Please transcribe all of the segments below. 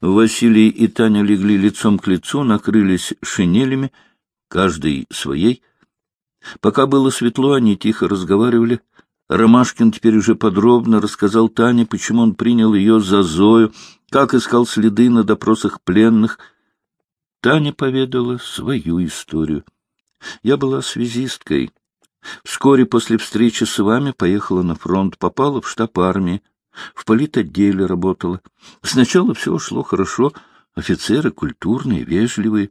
Василий и Таня легли лицом к лицу, накрылись шинелями, каждый своей. Пока было светло, они тихо разговаривали. Ромашкин теперь уже подробно рассказал Тане, почему он принял ее за Зою, как искал следы на допросах пленных. Таня поведала свою историю. Я была связисткой. Вскоре после встречи с вами поехала на фронт, попала в штаб армии, в политотделе работала. Сначала все шло хорошо, офицеры культурные, вежливые,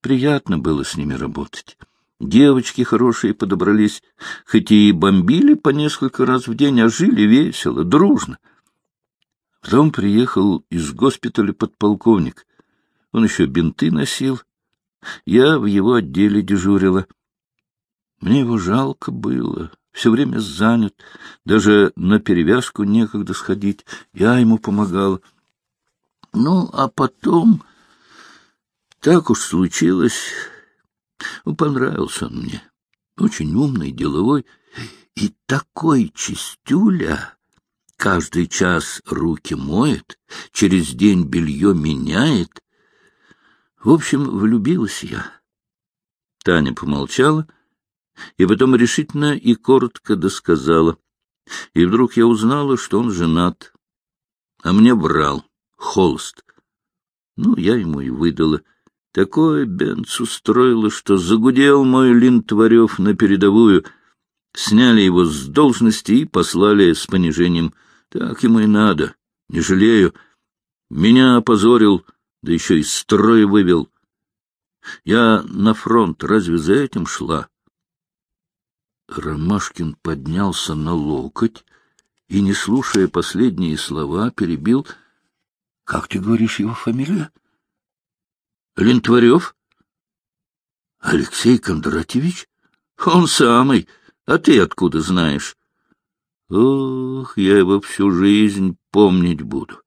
приятно было с ними работать. Девочки хорошие подобрались, хоть и бомбили по несколько раз в день, а жили весело, дружно. Потом приехал из госпиталя подполковник. Он еще бинты носил. Я в его отделе дежурила. Мне его жалко было, все время занят, даже на перевязку некогда сходить. Я ему помогала. Ну, а потом... Так уж случилось. Ну, понравился он мне. Очень умный, деловой и такой чистюля. Каждый час руки моет, через день белье меняет. В общем, влюбилась я. Таня помолчала и потом решительно и коротко досказала. И вдруг я узнала, что он женат, а мне брал, холст. Ну, я ему и выдала. Такое Бенц устроило, что загудел мой Линтварев на передовую. Сняли его с должности и послали с понижением. Так ему и надо, не жалею. Меня опозорил, да еще и строй вывел. Я на фронт разве за этим шла? Ромашкин поднялся на локоть и, не слушая последние слова, перебил. — Как ты говоришь его фамилия? — Лентварев? — Алексей Кондратьевич? — Он самый. А ты откуда знаешь? — Ох, я его всю жизнь помнить буду.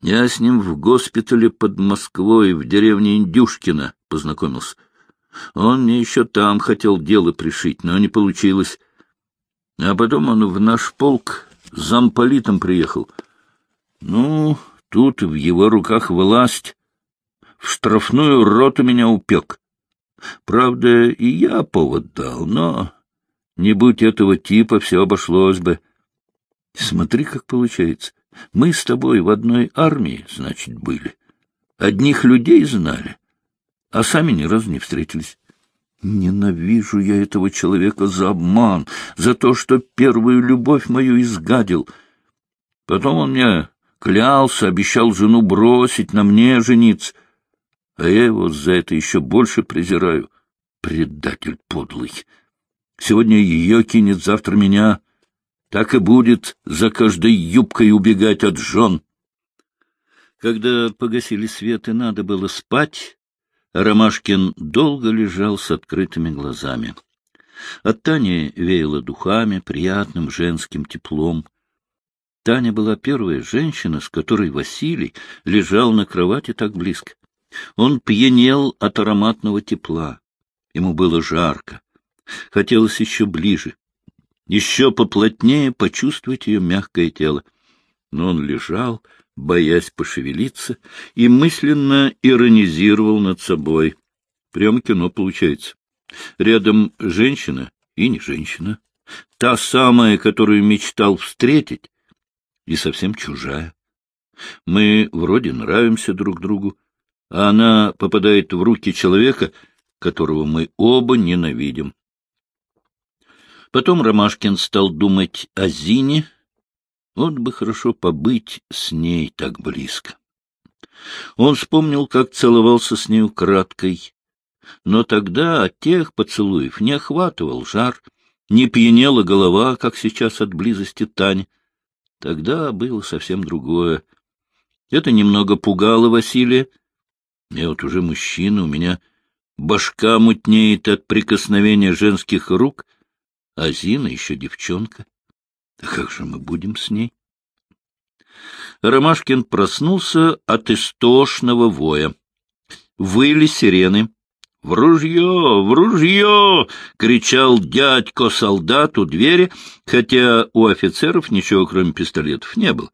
Я с ним в госпитале под Москвой в деревне Индюшкина познакомился. Он мне еще там хотел дело пришить, но не получилось. А потом он в наш полк замполитом приехал. Ну, тут в его руках власть. В штрафную роту меня упек. Правда, и я повод дал, но не будь этого типа, все обошлось бы. Смотри, как получается. Мы с тобой в одной армии, значит, были. Одних людей знали, а сами ни разу не встретились. Ненавижу я этого человека за обман, за то, что первую любовь мою изгадил. Потом он мне клялся, обещал жену бросить, на мне жениться, а я его за это еще больше презираю. Предатель подлый. Сегодня ее кинет, завтра меня. Так и будет за каждой юбкой убегать от жен. Когда погасили свет и надо было спать, Ромашкин долго лежал с открытыми глазами. От Тани веяло духами, приятным женским теплом. Таня была первая женщина, с которой Василий лежал на кровати так близко. Он пьянел от ароматного тепла. Ему было жарко. Хотелось еще ближе, еще поплотнее почувствовать ее мягкое тело. Но он лежал, боясь пошевелиться, и мысленно иронизировал над собой. Прямо кино получается. Рядом женщина и не женщина. Та самая, которую мечтал встретить, и совсем чужая. Мы вроде нравимся друг другу, а она попадает в руки человека, которого мы оба ненавидим. Потом Ромашкин стал думать о Зине, вот бы хорошо побыть с ней так близко. Он вспомнил, как целовался с ней украдкой. Но тогда от тех поцелуев не охватывал жар, не пьянела голова, как сейчас от близости Тани. Тогда было совсем другое. Это немного пугало Василия. Я вот уже мужчина, у меня башка мутнеет от прикосновения женских рук, а Зина еще девчонка. А как же мы будем с ней? Ромашкин проснулся от истошного воя. Выли сирены. «В ружье! В ружье!» — кричал дядько-солдат у двери, хотя у офицеров ничего, кроме пистолетов, не было.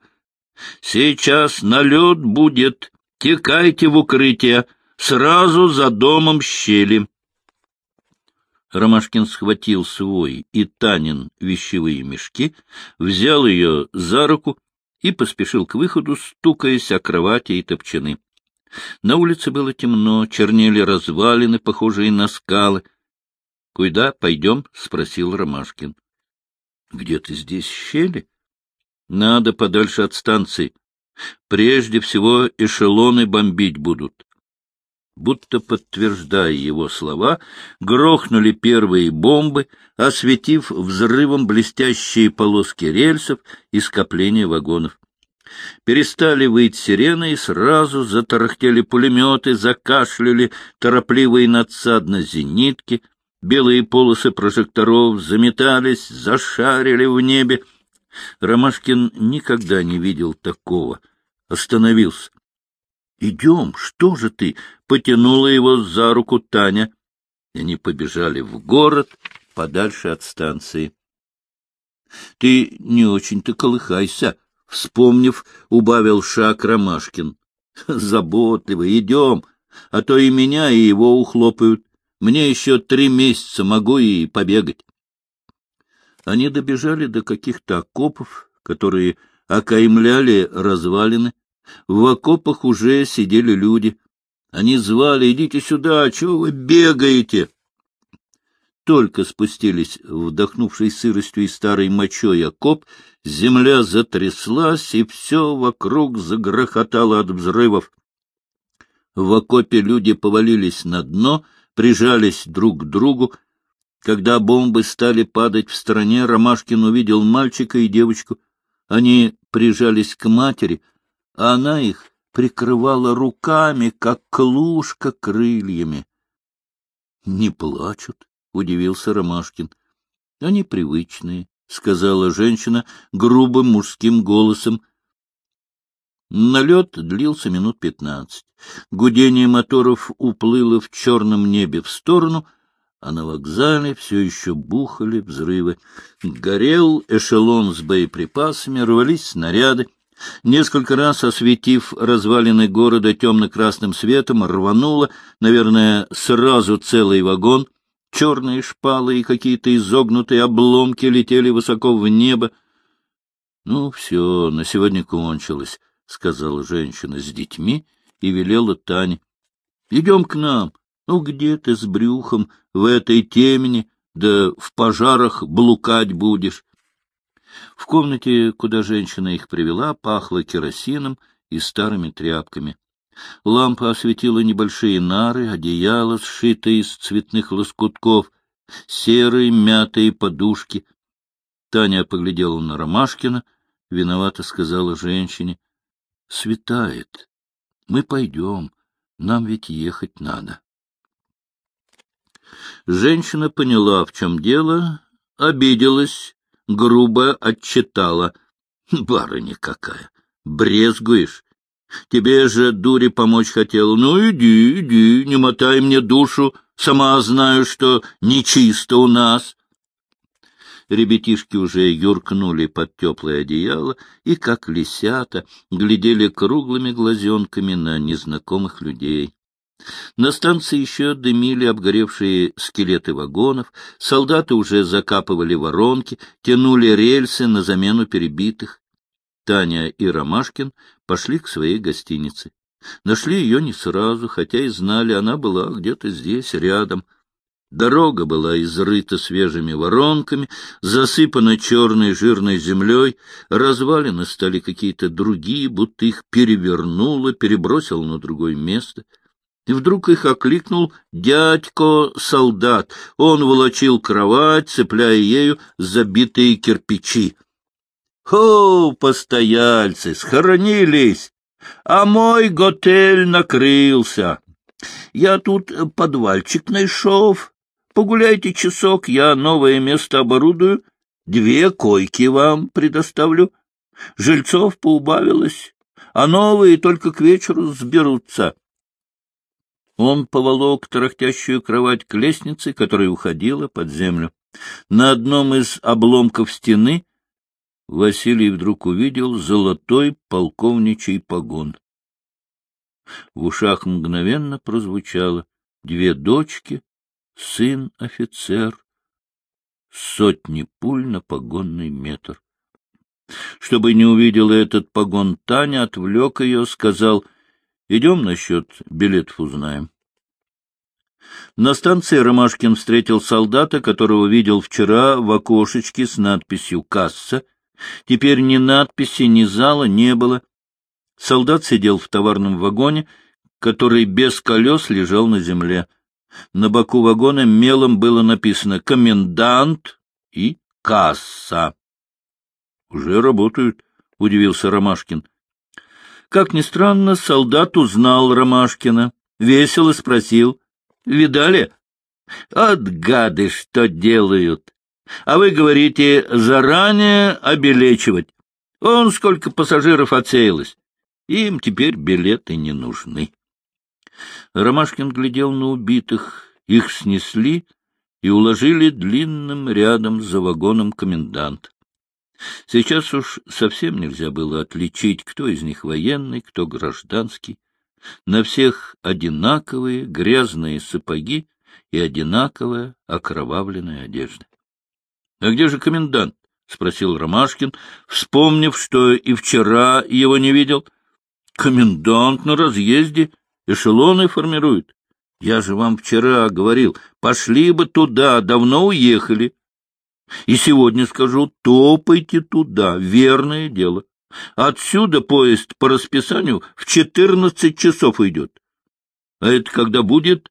«Сейчас налет будет!» Текайте в укрытие, сразу за домом щели. Ромашкин схватил свой и Танин вещевые мешки, взял ее за руку и поспешил к выходу, стукаясь о кровати и топчаны. На улице было темно, чернели развалины, похожие на скалы. — Куда пойдем? — спросил Ромашкин. — Где-то здесь щели? — Надо подальше от станции. Прежде всего эшелоны бомбить будут. Будто подтверждая его слова, грохнули первые бомбы, осветив взрывом блестящие полоски рельсов и скопления вагонов. Перестали выть сирены, и сразу затарахтели пулеметы, закашляли торопливые надсадно зенитки, белые полосы прожекторов заметались, зашарили в небе. Ромашкин никогда не видел такого. Остановился. — Идем, что же ты? — потянула его за руку Таня. Они побежали в город, подальше от станции. — Ты не очень-то колыхайся, — вспомнив, убавил шаг Ромашкин. — Заботливый, идем, а то и меня, и его ухлопают. Мне еще три месяца могу и побегать. Они добежали до каких-то окопов, которые окаймляли развалины, в окопах уже сидели люди. Они звали, идите сюда, чего вы бегаете? Только спустились вдохнувшей сыростью и старой мочой окоп, земля затряслась, и все вокруг загрохотало от взрывов. В окопе люди повалились на дно, прижались друг к другу. Когда бомбы стали падать в стороне, Ромашкин увидел мальчика и девочку. Они прижались к матери — она их прикрывала руками, как клушка крыльями. — Не плачут, — удивился Ромашкин. — Они привычные, — сказала женщина грубым мужским голосом. Налет длился минут пятнадцать. Гудение моторов уплыло в черном небе в сторону, а на вокзале все еще бухали взрывы. Горел эшелон с боеприпасами, рвались снаряды. Несколько раз осветив развалины города темно-красным светом, рвануло, наверное, сразу целый вагон. Черные шпалы и какие-то изогнутые обломки летели высоко в небо. — Ну, все, на сегодня кончилось, — сказала женщина с детьми и велела Тане. — Идем к нам. Ну, где ты с брюхом в этой темени, да в пожарах блукать будешь? В комнате, куда женщина их привела, пахло керосином и старыми тряпками. Лампа осветила небольшие нары, одеяло, сшитые из цветных лоскутков, серые мятые подушки. Таня поглядела на Ромашкина, виновато сказала женщине. — Светает. Мы пойдем. Нам ведь ехать надо. Женщина поняла, в чем дело, обиделась грубо отчитала. Барыня какая! Брезгуешь? Тебе же, дури, помочь хотел. Ну, иди, иди, не мотай мне душу. Сама знаю, что нечисто у нас. Ребятишки уже юркнули под теплое одеяло и, как лисята, глядели круглыми глазенками на незнакомых людей. На станции еще дымили обгоревшие скелеты вагонов, солдаты уже закапывали воронки, тянули рельсы на замену перебитых. Таня и Ромашкин пошли к своей гостинице. Нашли ее не сразу, хотя и знали, она была где-то здесь, рядом. Дорога была изрыта свежими воронками, засыпана черной жирной землей, развалины стали какие-то другие, будто их перевернуло, перебросило на другое место — и вдруг их окликнул дядько-солдат. Он волочил кровать, цепляя ею забитые кирпичи. — Хо, постояльцы, схоронились! А мой готель накрылся. Я тут подвальчик нашел. Погуляйте часок, я новое место оборудую. Две койки вам предоставлю. Жильцов поубавилось, а новые только к вечеру сберутся. Он поволок тарахтящую кровать к лестнице, которая уходила под землю. На одном из обломков стены Василий вдруг увидел золотой полковничий погон. В ушах мгновенно прозвучало две дочки, сын офицер, сотни пуль на погонный метр. Чтобы не увидела этот погон, Таня отвлек ее, сказал, «Идем насчет билетов узнаем». На станции Ромашкин встретил солдата, которого видел вчера в окошечке с надписью «Касса». Теперь ни надписи, ни зала не было. Солдат сидел в товарном вагоне, который без колес лежал на земле. На боку вагона мелом было написано «Комендант» и «Касса». — Уже работают, — удивился Ромашкин. Как ни странно, солдат узнал Ромашкина, весело спросил. — Видали? — От гады что делают! А вы говорите, заранее обелечивать. Он сколько пассажиров отсеялось. Им теперь билеты не нужны. Ромашкин глядел на убитых. Их снесли и уложили длинным рядом за вагоном комендант. Сейчас уж совсем нельзя было отличить, кто из них военный, кто гражданский. На всех одинаковые грязные сапоги и одинаковая окровавленная одежда. — А где же комендант? — спросил Ромашкин, вспомнив, что и вчера его не видел. — Комендант на разъезде, эшелоны формирует. Я же вам вчера говорил, пошли бы туда, давно уехали. И сегодня скажу, топайте туда, верное дело. Отсюда поезд по расписанию в четырнадцать часов идет. А это когда будет?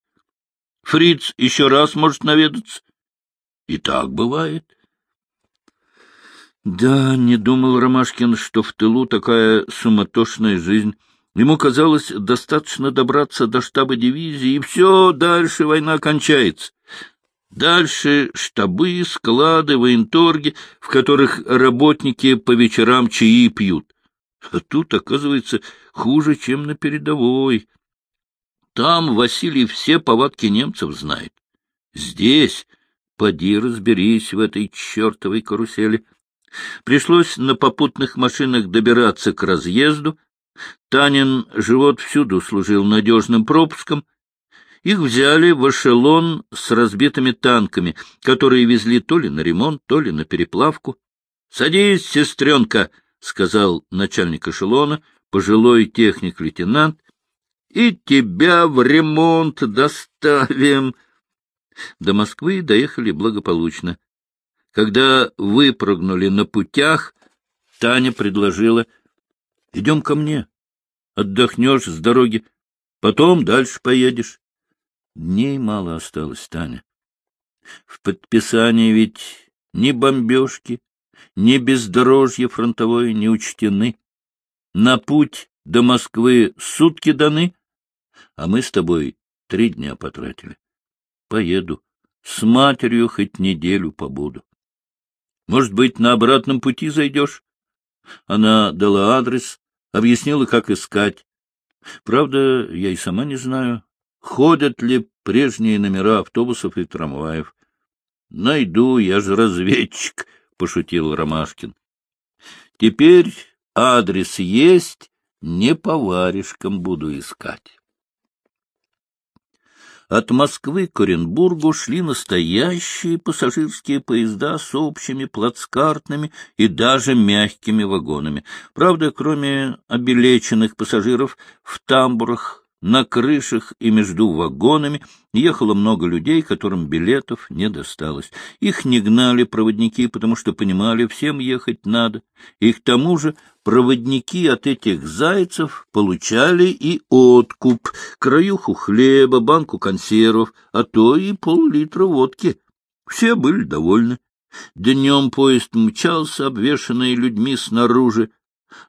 Фриц еще раз может наведаться. И так бывает. Да, не думал Ромашкин, что в тылу такая суматошная жизнь. Ему казалось, достаточно добраться до штаба дивизии, и все, дальше война кончается. Дальше штабы, склады, военторги, в которых работники по вечерам чаи пьют. А тут, оказывается, хуже, чем на передовой. Там Василий все повадки немцев знает. Здесь поди разберись в этой чертовой карусели. Пришлось на попутных машинах добираться к разъезду. Танин живот всюду служил надежным пропуском. Их взяли в эшелон с разбитыми танками, которые везли то ли на ремонт, то ли на переплавку. — Садись, сестренка, — сказал начальник эшелона, пожилой техник-лейтенант, — и тебя в ремонт доставим. До Москвы доехали благополучно. Когда выпрыгнули на путях, Таня предложила, — идем ко мне, отдохнешь с дороги, потом дальше поедешь. Дней мало осталось, Таня. В подписании ведь ни бомбежки, ни бездорожье фронтовое не учтены. На путь до Москвы сутки даны, а мы с тобой три дня потратили. Поеду. С матерью хоть неделю побуду. Может быть, на обратном пути зайдешь? Она дала адрес, объяснила, как искать. Правда, я и сама не знаю, ходят ли прежние номера автобусов и трамваев. — Найду, я же разведчик, — пошутил Ромашкин. — Теперь адрес есть, не по варежкам буду искать. От Москвы к Оренбургу шли настоящие пассажирские поезда с общими плацкартными и даже мягкими вагонами. Правда, кроме обелеченных пассажиров, в тамбурах на крышах и между вагонами ехало много людей, которым билетов не досталось. Их не гнали проводники, потому что понимали, всем ехать надо. И к тому же проводники от этих зайцев получали и откуп, краюху хлеба, банку консервов, а то и пол-литра водки. Все были довольны. Днем поезд мчался, обвешанный людьми снаружи,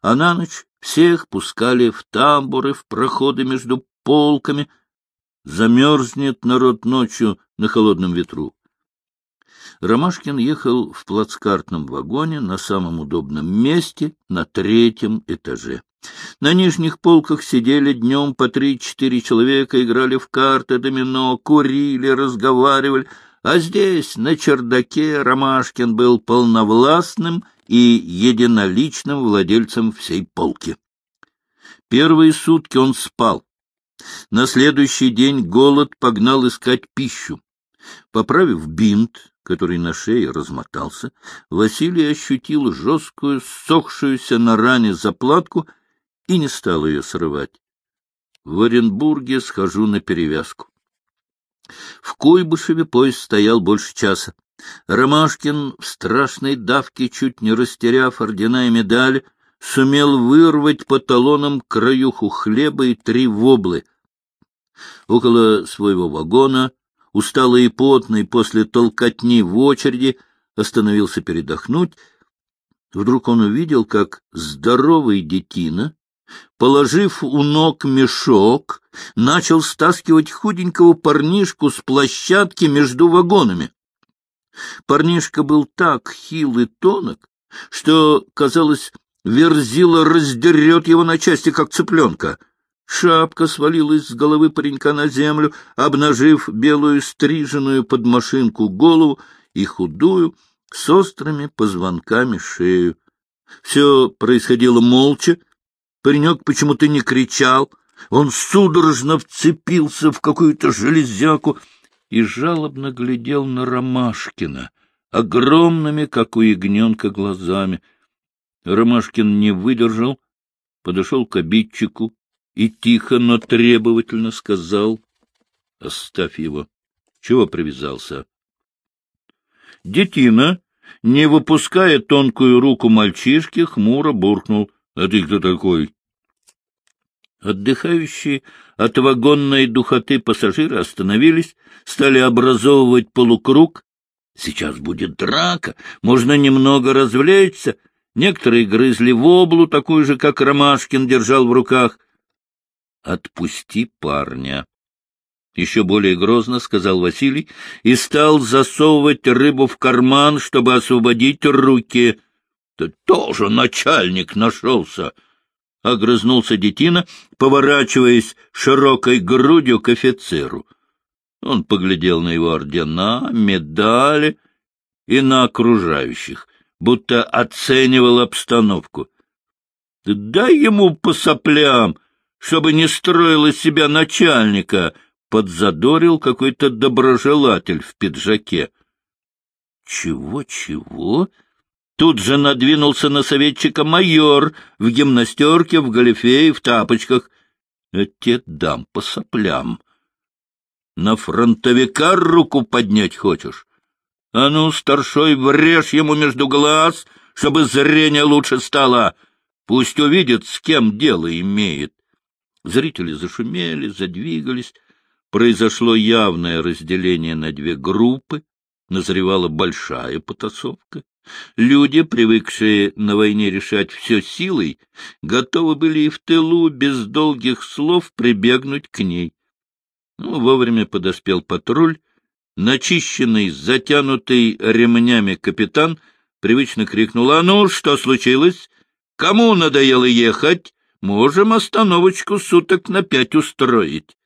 а на ночь всех пускали в тамбуры, в проходы между полками. Замерзнет народ ночью на холодном ветру. Ромашкин ехал в плацкартном вагоне на самом удобном месте, на третьем этаже. На нижних полках сидели днем по три-четыре человека, играли в карты, домино, курили, разговаривали, а здесь, на чердаке, Ромашкин был полновластным и единоличным владельцем всей полки. Первые сутки он спал, На следующий день голод погнал искать пищу. Поправив бинт, который на шее размотался, Василий ощутил жесткую, сохшуюся на ране заплатку и не стал ее срывать. В Оренбурге схожу на перевязку. В Куйбышеве поезд стоял больше часа. Ромашкин в страшной давке, чуть не растеряв ордена и медали, сумел вырвать по талонам краюху хлеба и три воблы. Около своего вагона, усталый и потный после толкотни в очереди, остановился передохнуть. Вдруг он увидел, как здоровый детина, положив у ног мешок, начал стаскивать худенького парнишку с площадки между вагонами. Парнишка был так хил и тонок, что, казалось, Верзила раздерет его на части, как цыпленка. Шапка свалилась с головы паренька на землю, обнажив белую стриженную под машинку голову и худую, с острыми позвонками шею. Все происходило молча. Паренек почему-то не кричал. Он судорожно вцепился в какую-то железяку и жалобно глядел на Ромашкина, огромными, как у ягненка, глазами — Ромашкин не выдержал, подошел к обидчику и тихо, но требовательно сказал — Оставь его. Чего привязался? Детина, не выпуская тонкую руку мальчишки, хмуро буркнул. — А ты кто такой? Отдыхающие от вагонной духоты пассажиры остановились, стали образовывать полукруг. Сейчас будет драка, можно немного развлечься, Некоторые грызли воблу, такую же, как Ромашкин держал в руках. «Отпусти парня!» Еще более грозно сказал Василий и стал засовывать рыбу в карман, чтобы освободить руки. — Ты тоже начальник нашелся! — огрызнулся детина, поворачиваясь широкой грудью к офицеру. Он поглядел на его ордена, медали и на окружающих будто оценивал обстановку. — Дай ему по соплям, чтобы не строил из себя начальника, — подзадорил какой-то доброжелатель в пиджаке. «Чего, чего Тут же надвинулся на советчика майор в гимнастерке, в галифе и в тапочках. Те дам по соплям. На фронтовика руку поднять хочешь? А ну, старшой, врежь ему между глаз, чтобы зрение лучше стало. Пусть увидит, с кем дело имеет. Зрители зашумели, задвигались. Произошло явное разделение на две группы. Назревала большая потасовка. Люди, привыкшие на войне решать все силой, готовы были и в тылу без долгих слов прибегнуть к ней. Ну, вовремя подоспел патруль, Начищенный, затянутый ремнями капитан привычно крикнул, «А ну, что случилось? Кому надоело ехать? Можем остановочку суток на пять устроить».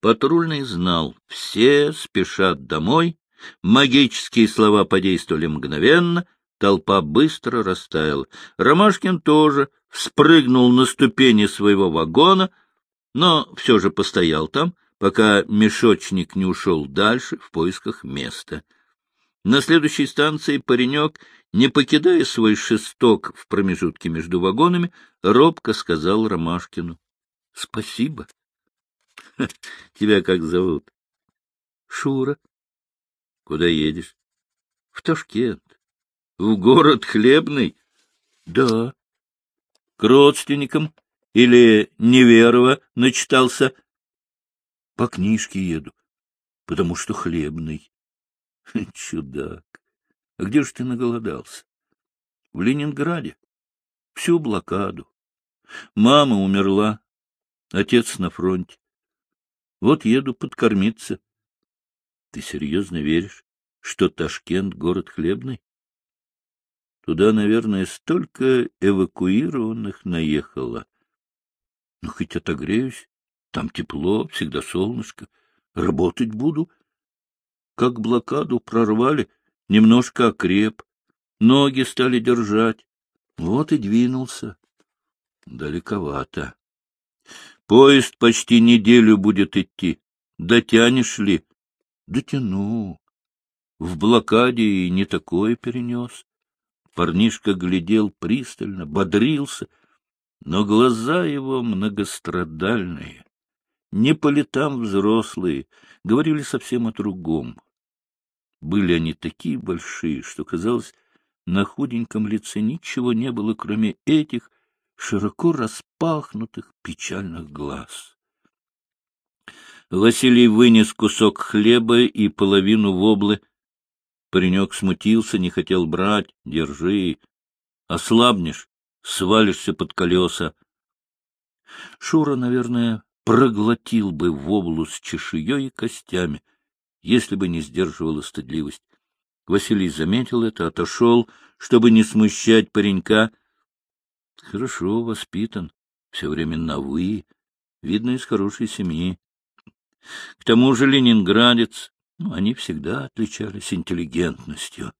Патрульный знал, все спешат домой, магические слова подействовали мгновенно, толпа быстро растаяла. Ромашкин тоже вспрыгнул на ступени своего вагона, но все же постоял там, пока мешочник не ушел дальше в поисках места. На следующей станции паренек, не покидая свой шесток в промежутке между вагонами, робко сказал Ромашкину. — Спасибо. — Тебя как зовут? — Шура. — Куда едешь? — В Ташкент. — В город Хлебный? — Да. — К родственникам? Или Неверова начитался? — по книжке еду, потому что хлебный. Чудак! А где же ты наголодался? В Ленинграде. Всю блокаду. Мама умерла, отец на фронте. Вот еду подкормиться. Ты серьезно веришь, что Ташкент — город хлебный? Туда, наверное, столько эвакуированных наехало. Ну, хоть отогреюсь. Там тепло, всегда солнышко. Работать буду. Как блокаду прорвали, немножко окреп. Ноги стали держать. Вот и двинулся. Далековато. Поезд почти неделю будет идти. Дотянешь ли? Дотяну. В блокаде и не такое перенес. Парнишка глядел пристально, бодрился, но глаза его многострадальные, не по летам взрослые, говорили совсем о другом. Были они такие большие, что, казалось, на худеньком лице ничего не было, кроме этих широко распахнутых печальных глаз. Василий вынес кусок хлеба и половину воблы. Паренек смутился, не хотел брать. Держи. Ослабнешь, свалишься под колеса. Шура, наверное, проглотил бы воблу с чешуей и костями, если бы не сдерживала стыдливость. Василий заметил это, отошел, чтобы не смущать паренька. Хорошо воспитан, все время на «вы», видно, из хорошей семьи. К тому же ленинградец, ну, они всегда отличались интеллигентностью.